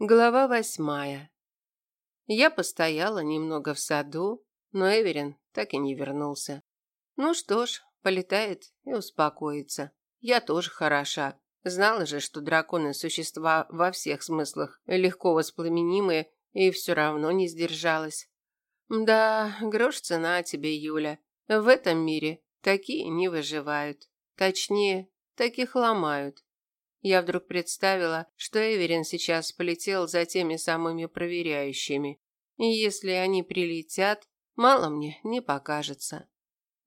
Глава восьмая. Я постояла немного в саду, но Эверин так и не вернулся. Ну что ж, полетает и успокоится. Я тоже хороша. Знала же, что драконы – существа во всех смыслах, легко воспламенимые, и все равно не сдержалась. Да, грош цена тебе, Юля. В этом мире такие не выживают. Точнее, таких ломают. Я вдруг представила, что Эверин сейчас полетел за теми самыми проверяющими. И если они прилетят, мало мне не покажется.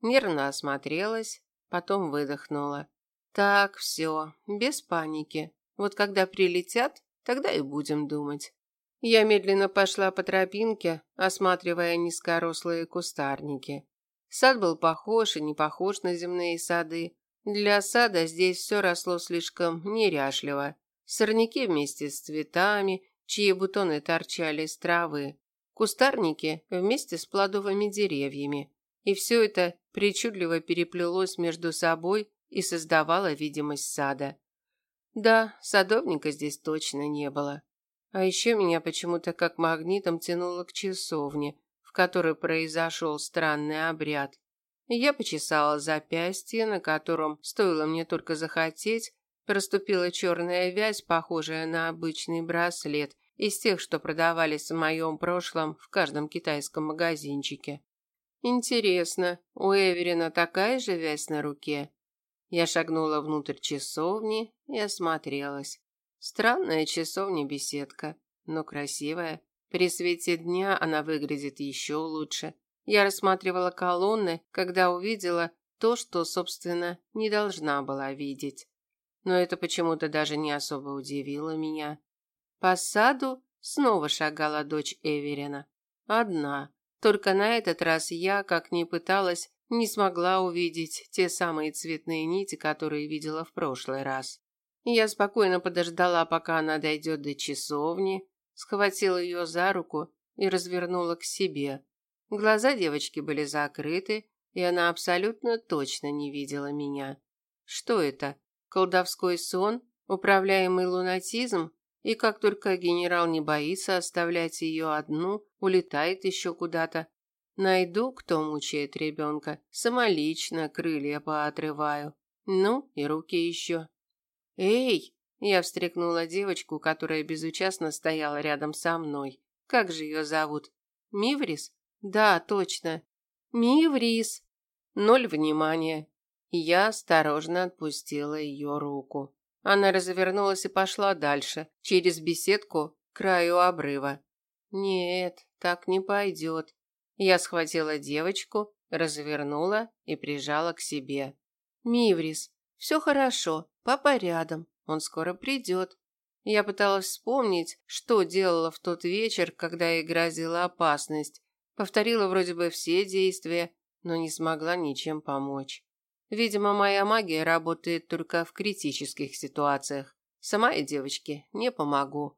Нервно осмотрелась, потом выдохнула. Так, все, без паники. Вот когда прилетят, тогда и будем думать. Я медленно пошла по тропинке, осматривая низкорослые кустарники. Сад был похож и не похож на земные сады, для сада здесь все росло слишком неряшливо. Сорняки вместе с цветами, чьи бутоны торчали из травы, кустарники вместе с плодовыми деревьями. И все это причудливо переплелось между собой и создавало видимость сада. Да, садовника здесь точно не было. А еще меня почему-то как магнитом тянуло к часовне, в которой произошел странный обряд. Я почесала запястье, на котором, стоило мне только захотеть, проступила черная вязь, похожая на обычный браслет, из тех, что продавались в моем прошлом в каждом китайском магазинчике. Интересно, у Эверина такая же вязь на руке? Я шагнула внутрь часовни и осмотрелась. Странная часовня-беседка, но красивая. При свете дня она выглядит еще лучше. Я рассматривала колонны, когда увидела то, что, собственно, не должна была видеть. Но это почему-то даже не особо удивило меня. По саду снова шагала дочь Эверина. Одна. Только на этот раз я, как ни пыталась, не смогла увидеть те самые цветные нити, которые видела в прошлый раз. Я спокойно подождала, пока она дойдет до часовни, схватила ее за руку и развернула к себе. Глаза девочки были закрыты, и она абсолютно точно не видела меня. Что это? Колдовской сон? Управляемый лунатизм? И как только генерал не боится оставлять ее одну, улетает еще куда-то. Найду, кто мучает ребенка, самолично крылья поотрываю. Ну, и руки еще. «Эй!» – я встряхнула девочку, которая безучастно стояла рядом со мной. «Как же ее зовут? Миврис?» Да, точно. Миврис. Ноль внимания. Я осторожно отпустила ее руку. Она развернулась и пошла дальше, через беседку к краю обрыва. Нет, так не пойдет. Я схватила девочку, развернула и прижала к себе. Миврис, все хорошо, папа рядом, он скоро придет. Я пыталась вспомнить, что делала в тот вечер, когда ей грозила опасность, Повторила вроде бы все действия, но не смогла ничем помочь. Видимо, моя магия работает только в критических ситуациях. Сама я девочке не помогу.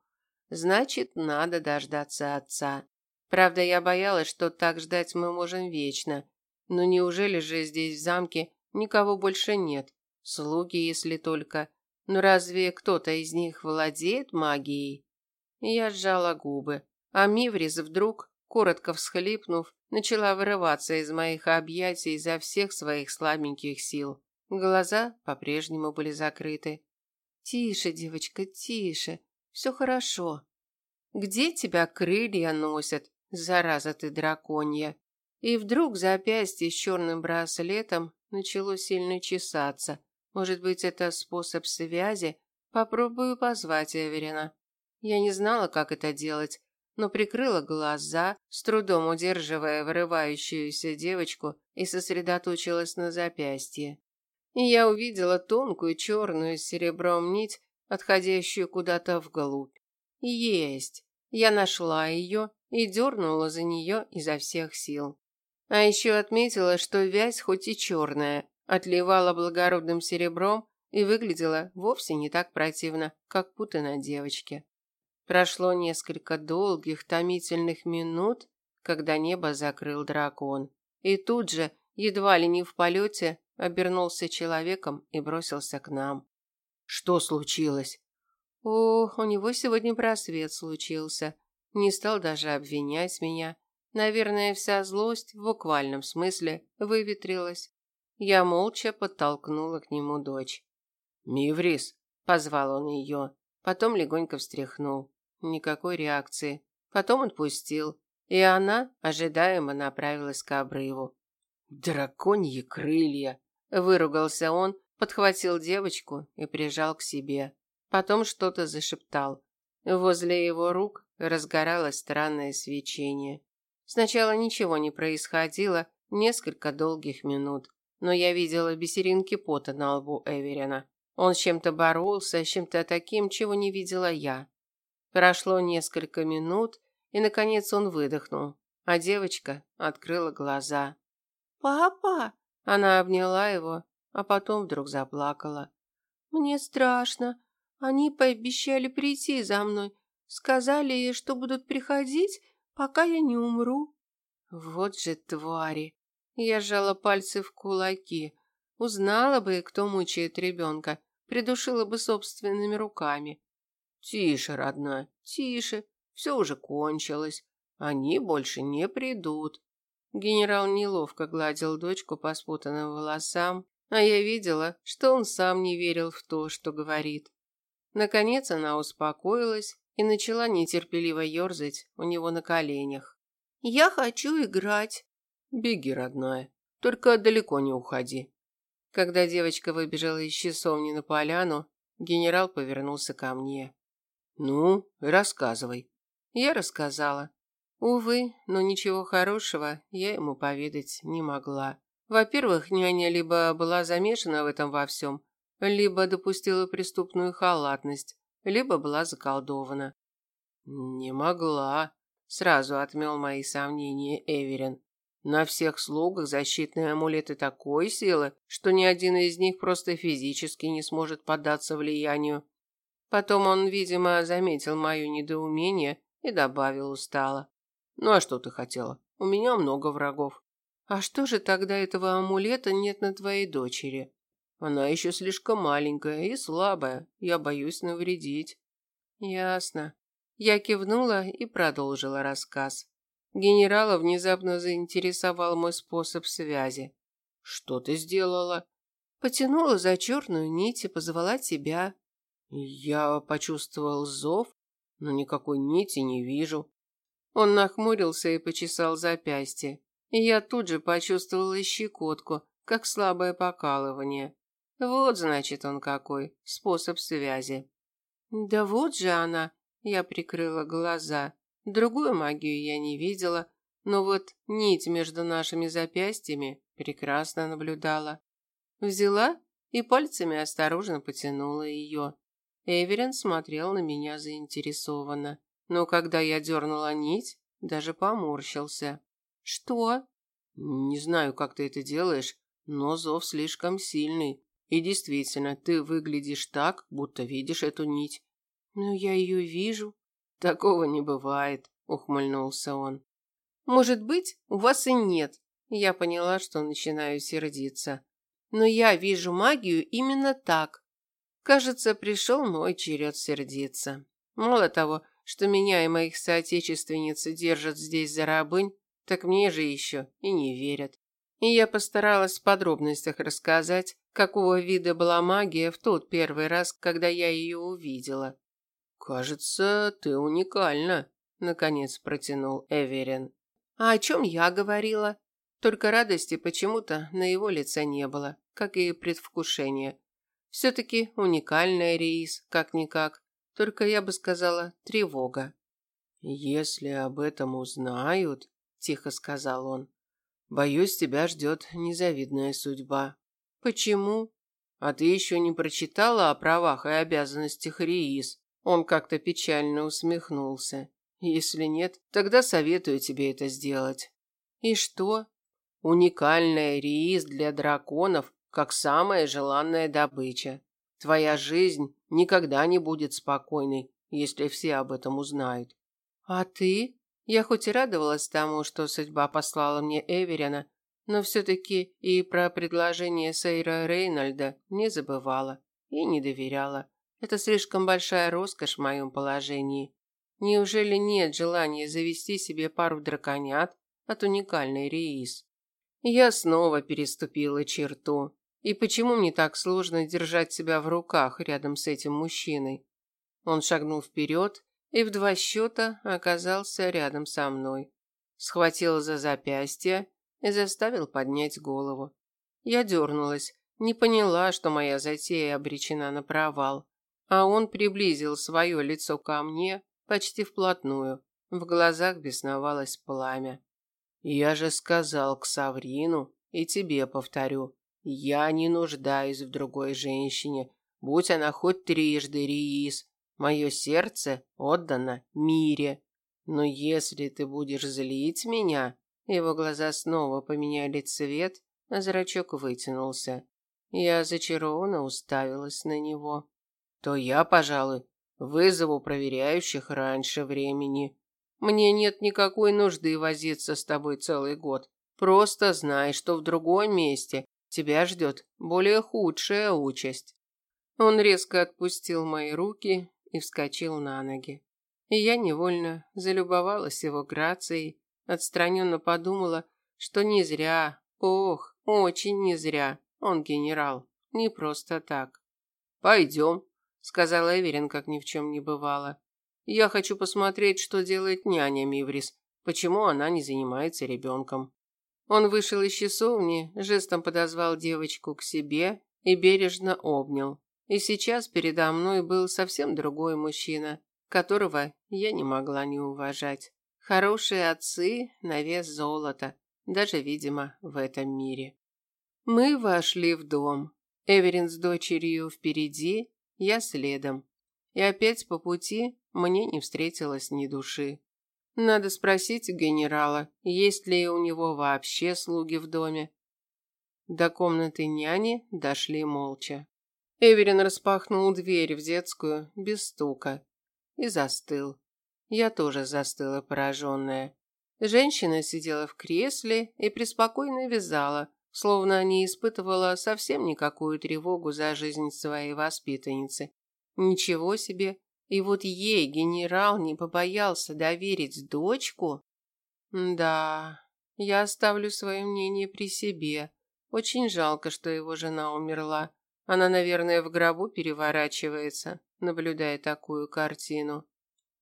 Значит, надо дождаться отца. Правда, я боялась, что так ждать мы можем вечно. Но неужели же здесь в замке никого больше нет? Слуги, если только. Но разве кто-то из них владеет магией? Я сжала губы, а Миврис вдруг коротко всхлипнув, начала вырываться из моих объятий изо всех своих слабеньких сил. Глаза по-прежнему были закрыты. «Тише, девочка, тише. Все хорошо. Где тебя крылья носят, зараза ты драконья?» И вдруг запястье с черным браслетом начало сильно чесаться. Может быть, это способ связи? Попробую позвать Эверина. Я не знала, как это делать, но прикрыла глаза, с трудом удерживая вырывающуюся девочку и сосредоточилась на запястье. И я увидела тонкую черную с серебром нить, отходящую куда-то вглубь. Есть. Я нашла ее и дернула за нее изо всех сил. А еще отметила, что вязь хоть и черная, отливала благородным серебром и выглядела вовсе не так противно, как путы на девочке. Прошло несколько долгих, томительных минут, когда небо закрыл дракон. И тут же, едва ли не в полете, обернулся человеком и бросился к нам. «Что случилось?» Ох, у него сегодня просвет случился. Не стал даже обвинять меня. Наверное, вся злость в буквальном смысле выветрилась. Я молча подтолкнула к нему дочь. «Миврис!» – позвал он ее. Потом легонько встряхнул. Никакой реакции. Потом отпустил. И она ожидаемо направилась к обрыву. «Драконьи крылья!» – выругался он, подхватил девочку и прижал к себе. Потом что-то зашептал. Возле его рук разгоралось странное свечение. Сначала ничего не происходило, несколько долгих минут, но я видела бисеринки пота на лбу Эверина. Он с чем-то боролся, с чем-то таким, чего не видела я. Прошло несколько минут, и, наконец, он выдохнул, а девочка открыла глаза. «Папа!» Она обняла его, а потом вдруг заплакала. «Мне страшно. Они пообещали прийти за мной. Сказали, что будут приходить, пока я не умру. Вот же твари. Я сжала пальцы в кулаки. Узнала бы, кто мучает ребенка, придушила бы собственными руками. Тише, родная, тише. Все уже кончилось. Они больше не придут. Генерал неловко гладил дочку по спутанным волосам, а я видела, что он сам не верил в то, что говорит. Наконец она успокоилась и начала нетерпеливо ерзать у него на коленях. «Я хочу играть». «Беги, родная, только далеко не уходи». Когда девочка выбежала из часовни на поляну, генерал повернулся ко мне. «Ну, рассказывай». Я рассказала. Увы, но ничего хорошего я ему поведать не могла. Во-первых, няня либо была замешана в этом во всем, либо допустила преступную халатность, либо была заколдована. Не могла, сразу отмел мои сомнения Эверин. На всех слугах защитные амулеты такой силы, что ни один из них просто физически не сможет поддаться влиянию. Потом он, видимо, заметил мое недоумение и добавил устало. «Ну а что ты хотела? У меня много врагов». «А что же тогда этого амулета нет на твоей дочери?» Она еще слишком маленькая и слабая. Я боюсь навредить. Ясно. Я кивнула и продолжила рассказ. Генерала внезапно заинтересовал мой способ связи. Что ты сделала? Потянула за черную нить и позвала тебя. Я почувствовал зов, но никакой нити не вижу. Он нахмурился и почесал запястье. я тут же почувствовала щекотку, как слабое покалывание. Вот, значит, он какой, способ связи. Да вот же она, я прикрыла глаза. Другую магию я не видела, но вот нить между нашими запястьями прекрасно наблюдала. Взяла и пальцами осторожно потянула ее. Эверин смотрел на меня заинтересованно, но когда я дернула нить, даже поморщился. «Что?» «Не знаю, как ты это делаешь, но зов слишком сильный. И действительно, ты выглядишь так, будто видишь эту нить. Но я ее вижу. Такого не бывает, ухмыльнулся он. Может быть, у вас и нет. Я поняла, что начинаю сердиться. Но я вижу магию именно так. Кажется, пришел мой черед сердиться. Мало того, что меня и моих соотечественниц держат здесь за рабынь, так мне же еще и не верят. И я постаралась в подробностях рассказать, какого вида была магия в тот первый раз, когда я ее увидела. «Кажется, ты уникальна», – наконец протянул Эверин. «А о чем я говорила?» Только радости почему-то на его лице не было, как и предвкушения. Все-таки уникальная рейс, как-никак. Только я бы сказала, тревога. «Если об этом узнают», – тихо сказал он, Боюсь, тебя ждет незавидная судьба. Почему? А ты еще не прочитала о правах и обязанностях Риис? Он как-то печально усмехнулся. Если нет, тогда советую тебе это сделать. И что? Уникальная Риис для драконов, как самая желанная добыча. Твоя жизнь никогда не будет спокойной, если все об этом узнают. А ты? Я хоть и радовалась тому, что судьба послала мне Эверина, но все-таки и про предложение Сейра Рейнольда не забывала и не доверяла. Это слишком большая роскошь в моем положении. Неужели нет желания завести себе пару драконят от уникальной Реис? Я снова переступила черту. И почему мне так сложно держать себя в руках рядом с этим мужчиной? Он шагнул вперед и в два счета оказался рядом со мной. Схватил за запястье и заставил поднять голову. Я дернулась, не поняла, что моя затея обречена на провал. А он приблизил свое лицо ко мне почти вплотную. В глазах бесновалось пламя. «Я же сказал к Саврину, и тебе повторю, я не нуждаюсь в другой женщине, будь она хоть трижды Риис. Мое сердце отдано мире. Но если ты будешь злить меня...» Его глаза снова поменяли цвет, а зрачок вытянулся. Я зачарованно уставилась на него. «То я, пожалуй, вызову проверяющих раньше времени. Мне нет никакой нужды возиться с тобой целый год. Просто знай, что в другом месте тебя ждет более худшая участь». Он резко отпустил мои руки и вскочил на ноги. И я невольно залюбовалась его грацией, отстраненно подумала, что не зря, ох, очень не зря, он генерал, не просто так. «Пойдем», — сказал Эверин, как ни в чем не бывало. «Я хочу посмотреть, что делает няня Миврис, почему она не занимается ребенком». Он вышел из часовни, жестом подозвал девочку к себе и бережно обнял. И сейчас передо мной был совсем другой мужчина, которого я не могла не уважать. Хорошие отцы на вес золота, даже, видимо, в этом мире. Мы вошли в дом. Эверин с дочерью впереди, я следом. И опять по пути мне не встретилось ни души. Надо спросить генерала, есть ли у него вообще слуги в доме. До комнаты няни дошли молча. Эверин распахнул дверь в детскую без стука и застыл. Я тоже застыла пораженная. Женщина сидела в кресле и преспокойно вязала, словно не испытывала совсем никакую тревогу за жизнь своей воспитанницы. Ничего себе! И вот ей генерал не побоялся доверить дочку? Да, я оставлю свое мнение при себе. Очень жалко, что его жена умерла. Она, наверное, в гробу переворачивается, наблюдая такую картину.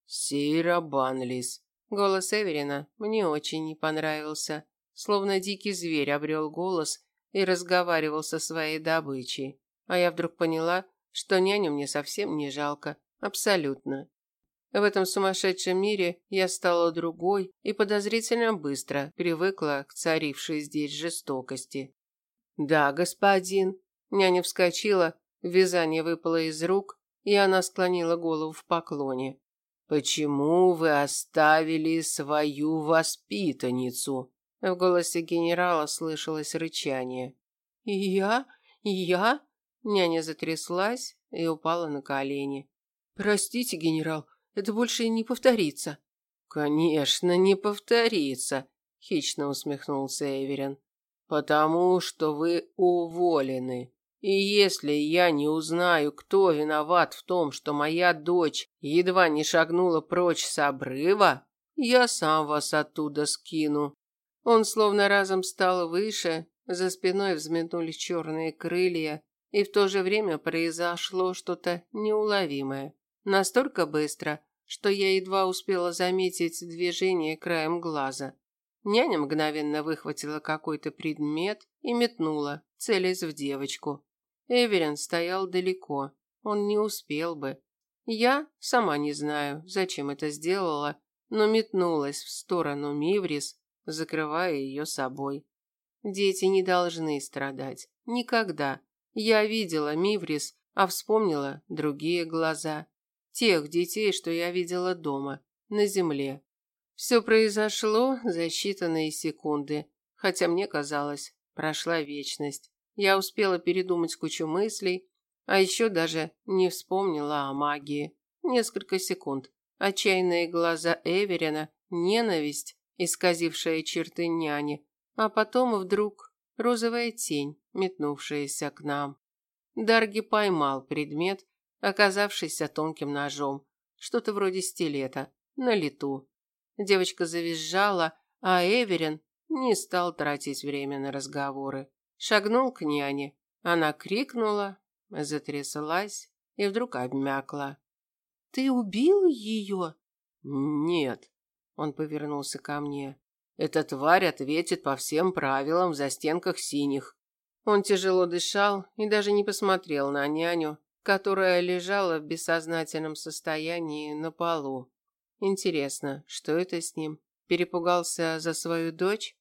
Сейра Банлис. Голос Эверина мне очень не понравился, словно дикий зверь обрел голос и разговаривал со своей добычей. А я вдруг поняла, что няню мне совсем не жалко, абсолютно. В этом сумасшедшем мире я стала другой и подозрительно быстро привыкла к царившей здесь жестокости. «Да, господин», Няня вскочила, вязание выпало из рук, и она склонила голову в поклоне. «Почему вы оставили свою воспитанницу?» В голосе генерала слышалось рычание. «Я? Я?» Няня затряслась и упала на колени. «Простите, генерал, это больше не повторится». «Конечно, не повторится», – хищно усмехнулся Эверин. «Потому что вы уволены. И если я не узнаю, кто виноват в том, что моя дочь едва не шагнула прочь с обрыва, я сам вас оттуда скину. Он словно разом стал выше, за спиной взметнулись черные крылья, и в то же время произошло что-то неуловимое. Настолько быстро, что я едва успела заметить движение краем глаза. Няня мгновенно выхватила какой-то предмет и метнула, целясь в девочку. Эверин стоял далеко. Он не успел бы. Я сама не знаю, зачем это сделала, но метнулась в сторону Миврис, закрывая ее собой. Дети не должны страдать. Никогда. Я видела Миврис, а вспомнила другие глаза. Тех детей, что я видела дома, на земле. Все произошло за считанные секунды, хотя мне казалось, прошла вечность. Я успела передумать кучу мыслей, а еще даже не вспомнила о магии. Несколько секунд. Отчаянные глаза Эверина, ненависть, исказившая черты няни, а потом вдруг розовая тень, метнувшаяся к нам. Дарги поймал предмет оказавшийся тонким ножом, что-то вроде стилета, на лету. Девочка завизжала, а Эверин не стал тратить время на разговоры. Шагнул к няне. Она крикнула, затряслась и вдруг обмякла. «Ты убил ее?» «Нет», – он повернулся ко мне. «Эта тварь ответит по всем правилам в застенках синих». Он тяжело дышал и даже не посмотрел на няню, которая лежала в бессознательном состоянии на полу. Интересно, что это с ним? Перепугался за свою дочь?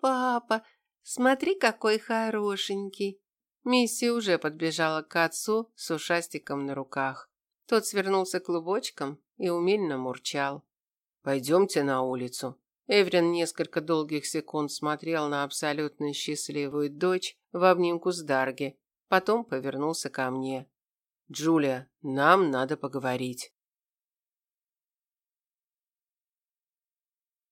«Папа, смотри, какой хорошенький!» Мисси уже подбежала к отцу с ушастиком на руках. Тот свернулся клубочком и умильно мурчал. «Пойдемте на улицу». Эврин несколько долгих секунд смотрел на абсолютно счастливую дочь в обнимку с Дарги, потом повернулся ко мне. «Джулия, нам надо поговорить».